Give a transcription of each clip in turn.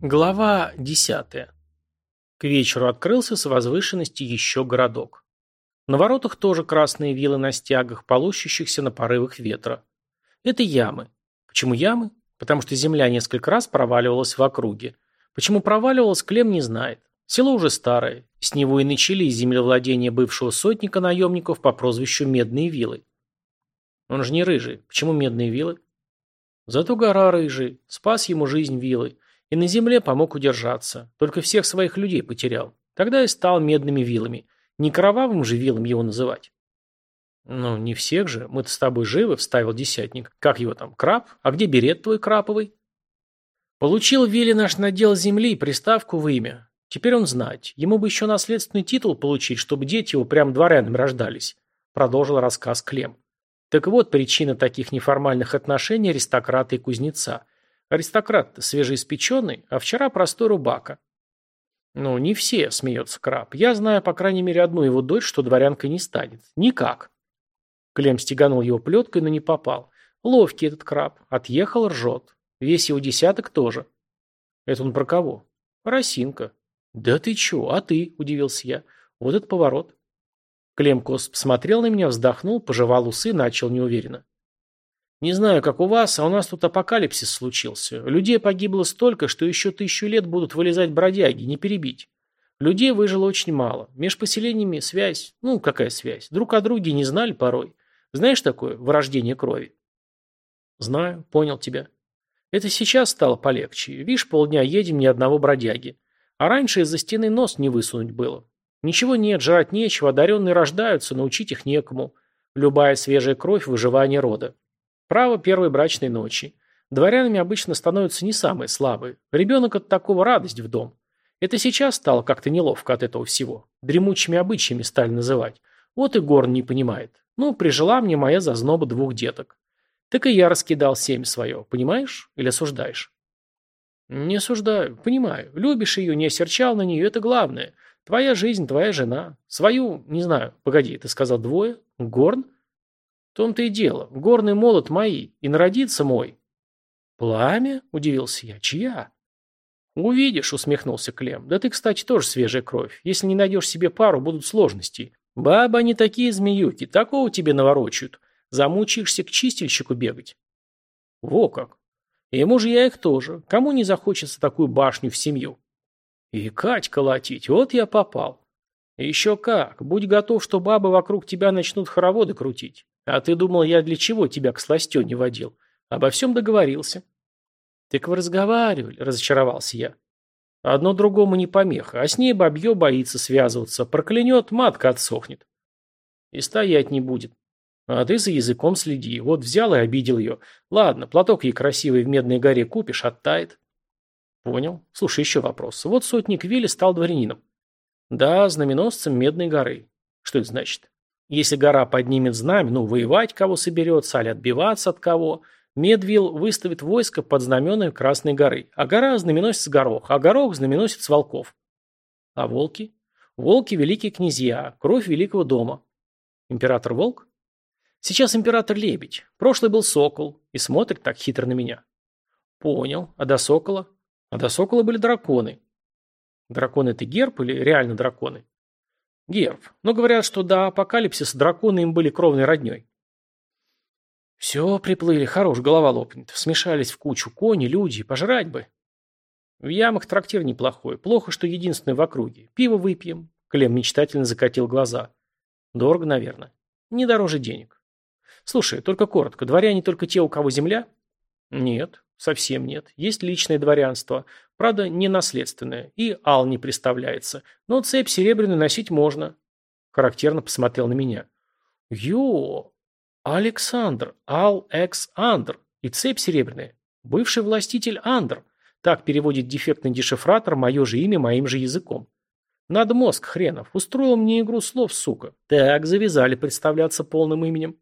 Глава 10. К вечеру открылся с возвышенности еще городок. На воротах тоже красные вилы на стягах, полощущихся на порывах ветра. Это ямы. Почему ямы? Потому что земля несколько раз проваливалась в округе. Почему проваливалась, Клем не знает. Село уже старое. С него и начались землевладения бывшего сотника наемников по прозвищу Медные Вилы. Он же не рыжий. Почему Медные Вилы? Зато гора рыжий. Спас ему жизнь Вилы. И на земле помог удержаться. Только всех своих людей потерял. Тогда и стал медными вилами. Не кровавым же вилом его называть. Ну, не всех же. Мы-то с тобой живы, вставил десятник. Как его там, краб? А где берет твой краповый? Получил Вилли наш надел земли, приставку в имя. Теперь он знать. Ему бы еще наследственный титул получить, чтобы дети его прям дворянами рождались. Продолжил рассказ Клем. Так вот причина таких неформальных отношений аристократа и кузнеца – Аристократ-то свежеиспеченный, а вчера простой рубака. Ну, не все, смеется краб. Я знаю, по крайней мере, одну его дочь, что дворянкой не станет. Никак. Клем стеганул его плеткой, но не попал. Ловкий этот краб. Отъехал, ржет. Весь его десяток тоже. Это он про кого? Росинка. Да ты чё, а ты? Удивился я. Вот этот поворот. Клемкос посмотрел на меня, вздохнул, пожевал усы, начал неуверенно. Не знаю, как у вас, а у нас тут апокалипсис случился. Людей погибло столько, что еще тысячу лет будут вылезать бродяги, не перебить. Людей выжило очень мало. Меж поселениями связь, ну, какая связь? Друг о друге не знали порой. Знаешь такое вырождение крови? Знаю, понял тебя. Это сейчас стало полегче. Видишь, полдня едем ни одного бродяги. А раньше из-за стены нос не высунуть было. Ничего нет, жрать нечего, одаренные рождаются, научить их некому. Любая свежая кровь – выживание рода. Право первой брачной ночи. Дворянами обычно становятся не самые слабые. Ребенок от такого радость в дом. Это сейчас стало как-то неловко от этого всего. Дремучими обычаями стали называть. Вот и Горн не понимает. Ну, прижила мне моя зазноба двух деток. Так и я раскидал семь свое, понимаешь? Или осуждаешь? Не осуждаю, понимаю. Любишь ее, не осерчал на нее, это главное. Твоя жизнь, твоя жена. Свою, не знаю, погоди, ты сказал двое? Горн? Том-то и дело. Горный молот мои, и народится мой. Пламя? Удивился я. Чья? Увидишь, усмехнулся Клем. Да ты, кстати, тоже свежая кровь. Если не найдешь себе пару, будут сложности. Бабы они такие змеюки, такого тебе наворочают. Замучишься к чистильщику бегать. Во как. Ему же я их тоже. Кому не захочется такую башню в семью? И Кать колотить, вот я попал. Еще как. Будь готов, что бабы вокруг тебя начнут хороводы крутить. А ты думал, я для чего тебя к сластене водил? Обо всем договорился. Так вы разговаривали, разочаровался я. Одно другому не помеха, а с ней бабье боится связываться. Проклянет, матка отсохнет. И стоять не будет. А ты за языком следи. Вот взял и обидел ее. Ладно, платок ей красивый в Медной горе купишь, оттает. Понял. Слушай, еще вопрос. Вот сотник Вилли стал дворянином. Да, знаменосцем Медной горы. Что это значит? Если гора поднимет знамя, ну, воевать кого соберется, али отбиваться от кого, Медвилл выставит войско под знаменами Красной горы, а гора – знаменосец Горох, а Горох – знаменосец Волков. А волки? Волки – великие князья, кровь великого дома. Император Волк? Сейчас император Лебедь, прошлый был Сокол, и смотрит так хитро на меня. Понял, а до Сокола? А до Сокола были драконы. Драконы – это герб или реально драконы? Герб. Но говорят, что до апокалипсиса драконы им были кровной родней. Все, приплыли, хорош, голова лопнет. Смешались в кучу кони, люди, пожрать бы. В ямах трактир неплохой. Плохо, что единственный в округе. Пиво выпьем. Клем мечтательно закатил глаза. Дорого, наверное. Не дороже денег. Слушай, только коротко. Дворяне только те, у кого земля? Нет, совсем нет. Есть личное дворянство. Правда, не наследственное. И ал не представляется. Но цепь серебряную носить можно. Характерно посмотрел на меня. Ё, Александр, Ал-Экс-Андр. И цепь серебряная. Бывший властитель Андр. Так переводит дефектный дешифратор мое же имя моим же языком. Надо мозг хренов. Устроил мне игру слов, сука. Так, завязали представляться полным именем.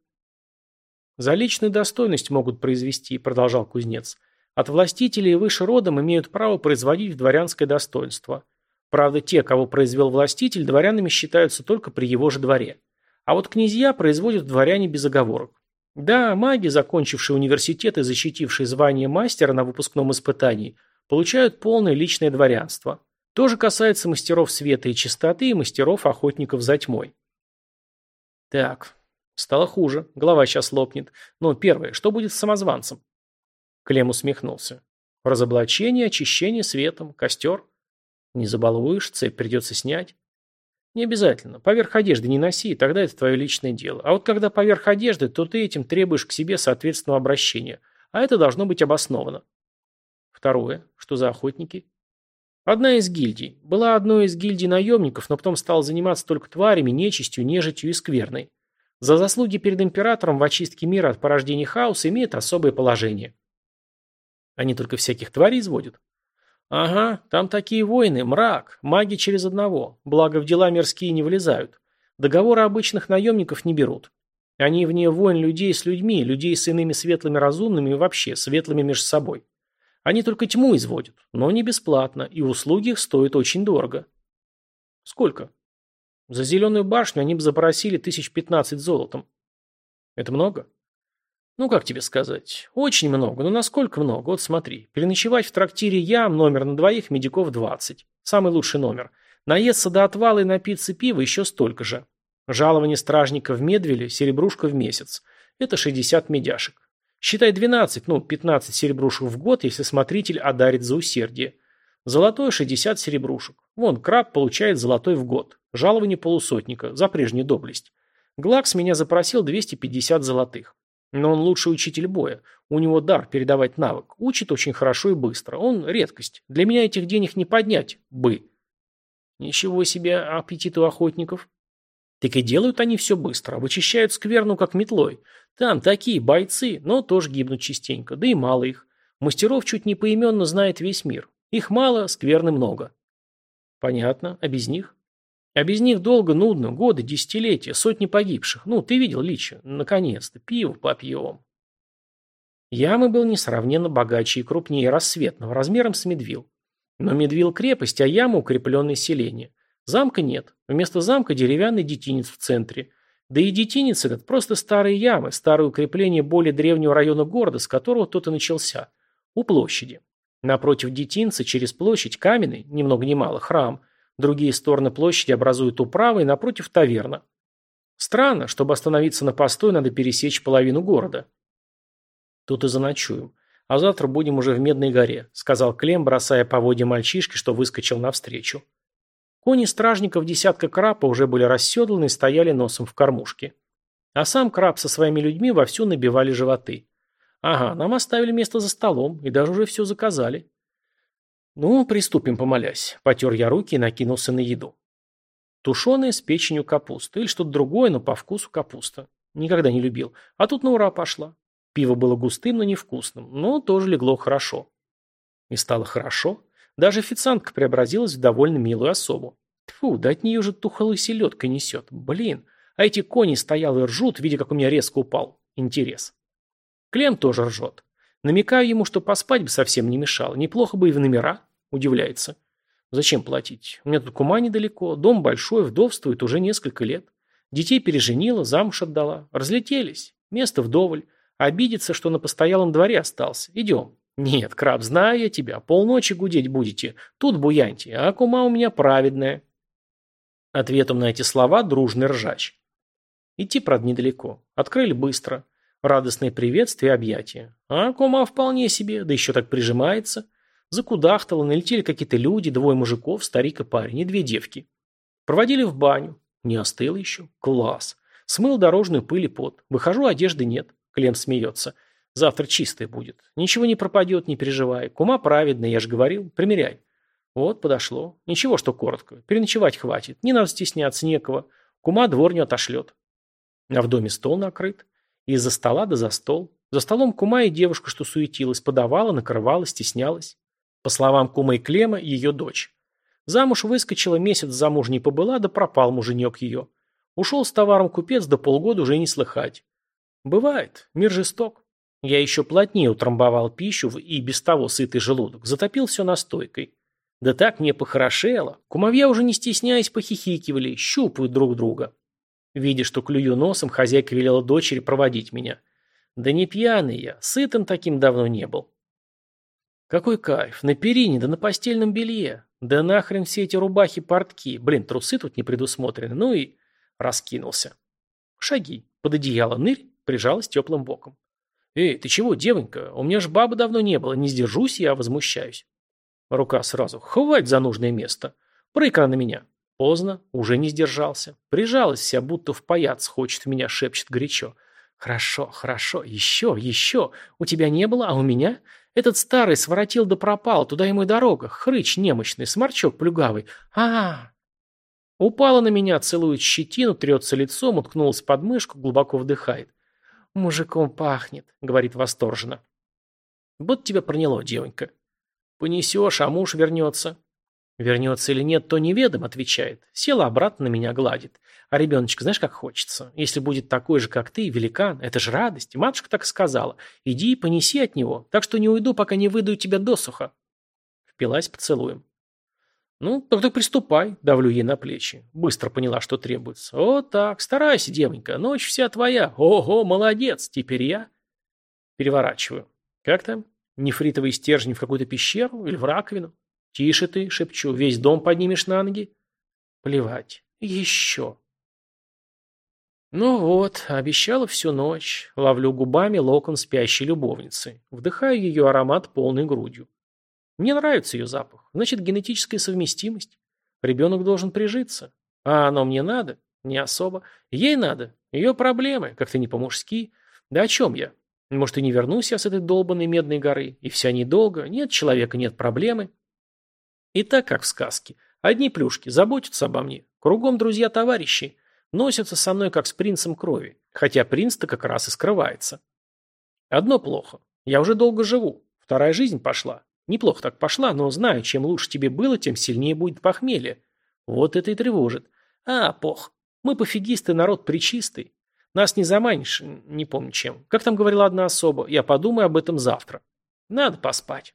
«За личную достойность могут произвести», – продолжал кузнец. «От властителей выше родом имеют право производить дворянское достоинство. Правда, те, кого произвел властитель, дворянами считаются только при его же дворе. А вот князья производят дворяне без оговорок. Да, маги, закончившие университет и защитившие звание мастера на выпускном испытании, получают полное личное дворянство. То же касается мастеров света и чистоты и мастеров охотников за тьмой. Так, стало хуже, голова сейчас лопнет. Но первое, что будет с самозванцем? Клем усмехнулся. Разоблачение, очищение светом, костер. Не забалуешь, цепь придется снять. Не обязательно. Поверх одежды не носи, тогда это твое личное дело. А вот когда поверх одежды, то ты этим требуешь к себе соответственного обращения. А это должно быть обосновано. Второе. Что за охотники? Одна из гильдий. Была одной из гильдий наемников, но потом стала заниматься только тварями, нечистью, нежитью и скверной. За заслуги перед императором в очистке мира от порождений хаоса имеет особое положение. Они только всяких тварей изводят. Ага, там такие войны, мрак, маги через одного, благо в дела мирские не влезают. Договоры обычных наемников не берут. Они вне войн людей с людьми, людей с иными светлыми разумными и вообще светлыми между собой. Они только тьму изводят, но не бесплатно, и услуги их стоят очень дорого. Сколько? За зеленую башню они бы запросили тысяч пятнадцать золотом. Это много? Ну, как тебе сказать? Очень много. Но насколько много? Вот смотри. Переночевать в трактире ям, номер на двоих, медиков 20. Самый лучший номер. Наесться до отвала и напиться пива еще столько же. Жалование стражника в Медвеле – серебрушка в месяц. Это 60 медяшек. Считай 12, ну, 15 серебрушек в год, если смотритель одарит за усердие. Золотой – 60 серебрушек. Вон, краб получает золотой в год. Жалование полусотника за прежнюю доблесть. Глакс меня запросил 250 золотых. Но он лучший учитель боя. У него дар передавать навык. Учит очень хорошо и быстро. Он редкость. Для меня этих денег не поднять бы. Ничего себе аппетит у охотников. Так и делают они все быстро. Вычищают скверну, как метлой. Там такие бойцы, но тоже гибнут частенько. Да и мало их. Мастеров чуть не поименно знает весь мир. Их мало, скверны много. Понятно. А без них? А без них долго, нудно, годы, десятилетия, сотни погибших. Ну, ты видел Лича? Наконец-то, пиво попьем. Ямы был несравненно богаче и крупнее рассветного, размером с Медвил. Но Медвил крепость, а яма укрепленное селение. Замка нет. Вместо замка деревянный детинец в центре. Да и детинец этот просто старые ямы, старое укрепление более древнего района города, с которого тот и начался. У площади. Напротив детинца, через площадь, каменный, ни много ни мало, храм – Другие стороны площади образуют управы и напротив таверна. Странно, чтобы остановиться на постой, надо пересечь половину города. Тут и заночуем. А завтра будем уже в Медной горе, сказал Клем, бросая поводья мальчишки, что выскочил навстречу. Кони стражников десятка крапа уже были расседланы и стояли носом в кормушке. А сам краб со своими людьми вовсю набивали животы. Ага, нам оставили место за столом и даже уже все заказали. «Ну, приступим, помолясь». Потер я руки и накинулся на еду. Тушеная с печенью капуста. Или что-то другое, но по вкусу капуста. Никогда не любил. А тут на ура пошла. Пиво было густым, но невкусным. Но тоже легло хорошо. И стало хорошо. Даже официантка преобразилась в довольно милую особу. Тьфу, да от нее же тухлой селедкой несет. Блин. А эти кони стоял и ржут, видя, как у меня резко упал. Интерес. Клем тоже ржет. Намекаю ему, что поспать бы совсем не мешало. Неплохо бы и в номера. Удивляется. Зачем платить? У меня тут кума недалеко, дом большой, вдовствует уже несколько лет. Детей переженила, замуж отдала. Разлетелись. Место вдоволь. Обидится, что на постоялом дворе остался. Идем. Нет, краб, знаю я тебя. Полночи гудеть будете. Тут буяньте, а кума у меня праведная. Ответом на эти слова дружный ржач. Идти, правда, недалеко. Открыли быстро. Радостное приветствие и объятия. А кума вполне себе, да еще так прижимается. Закудахтало, налетели какие-то люди, двое мужиков, старик и парень, и две девки. Проводили в баню. Не остыл еще. Класс. Смыл дорожную пыль и пот. Выхожу, одежды нет. Клем смеется. Завтра чистая будет. Ничего не пропадет, не переживай. Кума праведная, я же говорил. Примеряй. Вот, подошло. Ничего, что коротко. Переночевать хватит. Не надо стесняться, некого. Кума дворню отошлет. А в доме стол накрыт. Из-за стола да за стол. За столом кума и девушка, что суетилась, подавала, накрывала, стеснялась. По словам кумы Клема, ее дочь. Замуж выскочила, месяц замужней побыла, да пропал муженек ее. Ушел с товаром купец, до полгода уже не слыхать. Бывает, мир жесток. Я еще плотнее утрамбовал пищу в и без того сытый желудок, затопил все настойкой. Да так мне похорошело. Кумовья уже не стесняясь похихикивали, щупают друг друга. Видя, что клюю носом, хозяйка велела дочери проводить меня. Да не пьяный я, сытым таким давно не был. Какой кайф. На перине, да на постельном белье. Да нахрен все эти рубахи-портки. Блин, трусы тут не предусмотрены. Ну и... Раскинулся. Шаги. Под одеяло нырь, прижалась теплым боком. «Эй, ты чего, девонька? У меня ж бабы давно не было. Не сдержусь, я возмущаюсь». Рука сразу. «Хвать за нужное место. Прыгай на меня». Поздно, уже не сдержался. Прижалась вся, будто в паяц хочет меня, шепчет горячо. «Хорошо, хорошо, еще, еще. У тебя не было, а у меня? Этот старый своротил да пропал, туда ему и дорога. Хрыч немощный, сморчок плюгавый. а а, -а. Упала на меня, целует щетину, трется лицом, уткнулась под мышку, глубоко вдыхает. «Мужиком пахнет», — говорит восторженно. «Вот тебя проняло, девонька. Понесешь, а муж вернется». Вернется или нет, то неведом, отвечает. Села обратно на меня гладит. А ребеночек, знаешь, как хочется? Если будет такой же, как ты, великан, это же радость. Матушка так сказала. Иди и понеси от него. Так что не уйду, пока не выдаю тебя досуха. Впилась поцелуем. Ну, тогда приступай, давлю ей на плечи. Быстро поняла, что требуется. О, так, старайся, девонька, ночь вся твоя. Ого, молодец, теперь я. Переворачиваю. Как там? Нефритовый стержень в какую-то пещеру или в раковину? Тише ты, шепчу, весь дом поднимешь на ноги? Плевать. Еще. Ну вот, обещала всю ночь. Ловлю губами локон спящей любовницы. Вдыхаю ее аромат полной грудью. Мне нравится ее запах. Значит, генетическая совместимость. Ребенок должен прижиться. А оно мне надо? Не особо. Ей надо. Ее проблемы. Как-то не по-мужски. Да о чем я? Может, и не вернусь я с этой долбанной медной горы. И вся недолго. Нет человека, нет проблемы. И так, как в сказке. Одни плюшки. Заботятся обо мне. Кругом друзья-товарищи. Носятся со мной, как с принцем крови. Хотя принц-то как раз и скрывается. Одно плохо. Я уже долго живу. Вторая жизнь пошла. Неплохо так пошла, но знаю, чем лучше тебе было, тем сильнее будет похмелье. Вот это и тревожит. А, пох. Мы пофигисты, народ причистый. Нас не заманишь, не помню чем. Как там говорила одна особа, я подумаю об этом завтра. Надо поспать.